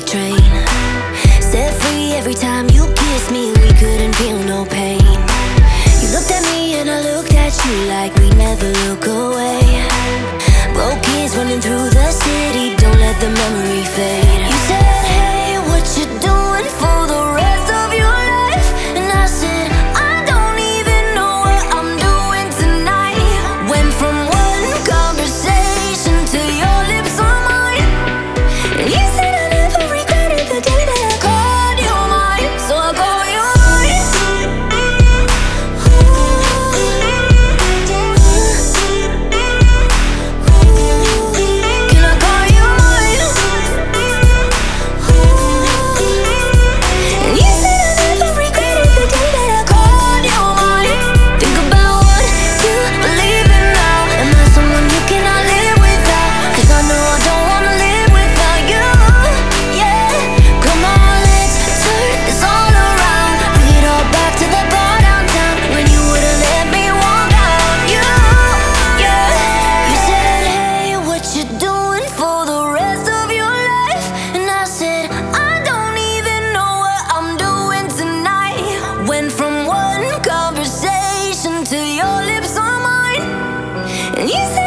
the train. Set free every time you kissed me, we couldn't feel no pain. You looked at me and I looked at you like we never look away. Easy.